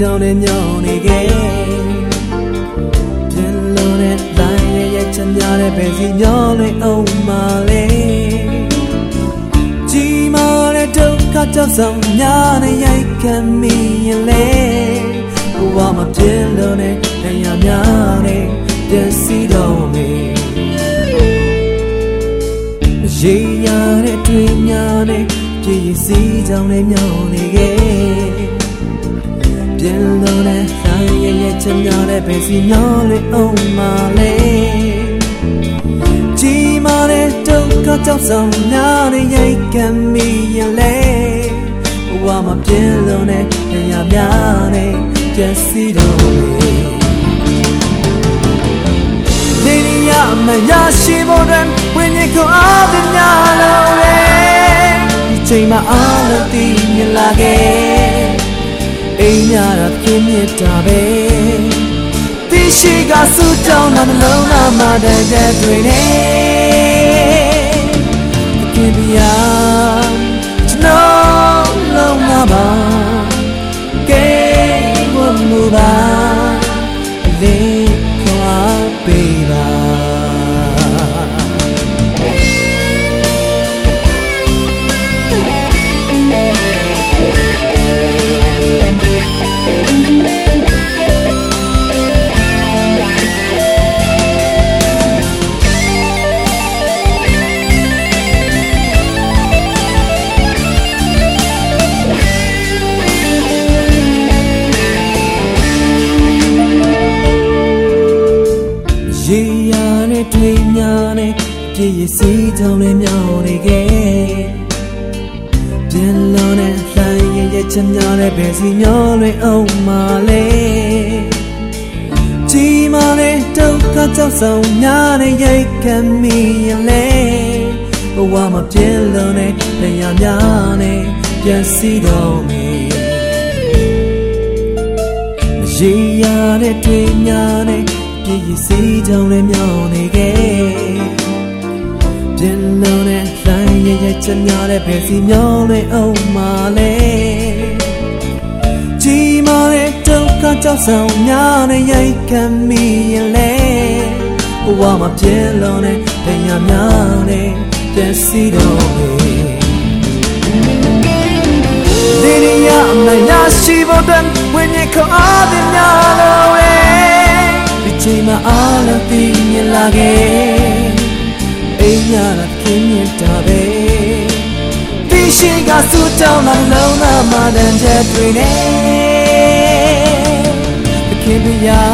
တောင်းနဲ့ညောင်းနေခဲ့ပြန်လို့နဲ့လိုက်ရရဲ့ချမ်းသာတဲ့ပဲစီညောင်းနေအောင်မလေးကြီးမားတဲ့ဒုက္ခကြောင့်ဆောင်ညာနဲ့ရိုက်ခံမိရင်လေဘဝမှာပြန်လို့နဲ့တရားများနဲ့ပျက်စီးတော့မေရေရတဲ့တွင်များနဲ့ပြည့်စည်ကြောင်းနဲ့ညောင်းနေခဲ့ ပြင်လို့နဲ့ဆိုင်ရဲ့ရဲ့ချမ်းသာတဲ့ပဲစီမျောလေးအောင်မလေးကြီးမားတဲ့ဒုက္ခကြောင့်ဆောင်နာတဲ့ရိုက်ကံမီရင်လေဘဝမှာပြင်လို့နဲ့တရားများနဲ့ကျစီတော့လေနေရမရရှိဖို့တဲ့ဝိညာဉ်ကိုအားတဲ့ညာလို့လေဒီချိန်မှာအားလုံးတည်မြလာခဲ့ အိမ်ရတာပြင်းမြတာပဲတိရှိကစူတောင်းတဲ့လုံးလာမှတဲ့တဲ့တွေနဲ့ တဲ့တွေများနဲ့ပြည့်ရစီကြောင်နဲ့မြောင်းနေခဲ့ပြန်လို့နဲ့လှိုင်းရဲ့ရဲ့ချမ်းသာတဲ့ဘယ်စီမျောလွင်အောင်မလဲကြီးမားတဲ့ဒုက္ခကြောင့်ဆောင်ညာတဲ့ရိတ်ခံမိရင်လေဘဝမှာပြန်လို့နဲ့တရားများနဲ့ပြန်စီတော့မေရေရတဲ့တွေများနဲ့ ပြည့်ရစီကြောင်လည်းမြောင်းနေခဲ့ပြန်လို့နဲ့လှိုင်းရဲ့ရဲ့ချမ်းသာတဲ့ဘယ်စီမျောလဲအောင်မလဲကြီးမားတဲ့ဒုက္ခကြောင့်ဆောင်ညာနဲ့ရိုက်ခံမိရင်လေဘဝမှာပြန်လို့နဲ့တရားများနဲ့ပြန်စီတော့မေဒီနေရာမရရှိဖို့တန်ဝိညာဉ်ခေါ်အားတဲ့များလို့ ချိန်မှအားလုံးသိမြင်လာခဲ့အိမ်ရတာခင်းမြင်တာပဲဒီရှိကစူတောင်းလာလုံးလာမှတန်ချက်တွေနဲ့ခင်ဗျာ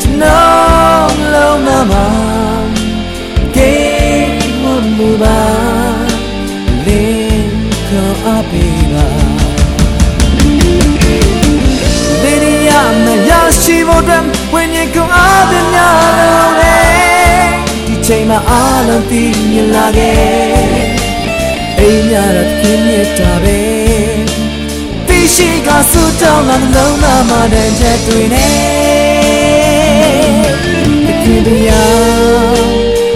ကျွန်တော်လုံးလာမှကဲမမူပါလင်းခေါ်အပ်ပေးပါရှိဖို့အတွက်ဝိညာ ကောင်းအားသမျှလုံးလေးဒီချိန်မှာအားလုံးသိမြင်လာခဲ့အိမ်ရတဲ့ပြင်းပြတာပဲသိရှိကဆူတောင်းလာလုံးလာမှတန်ချက်တွေနဲ့တကယ်တရား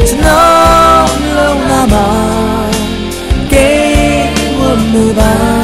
ကျွန်တော်လုံးလာမှာ game will move on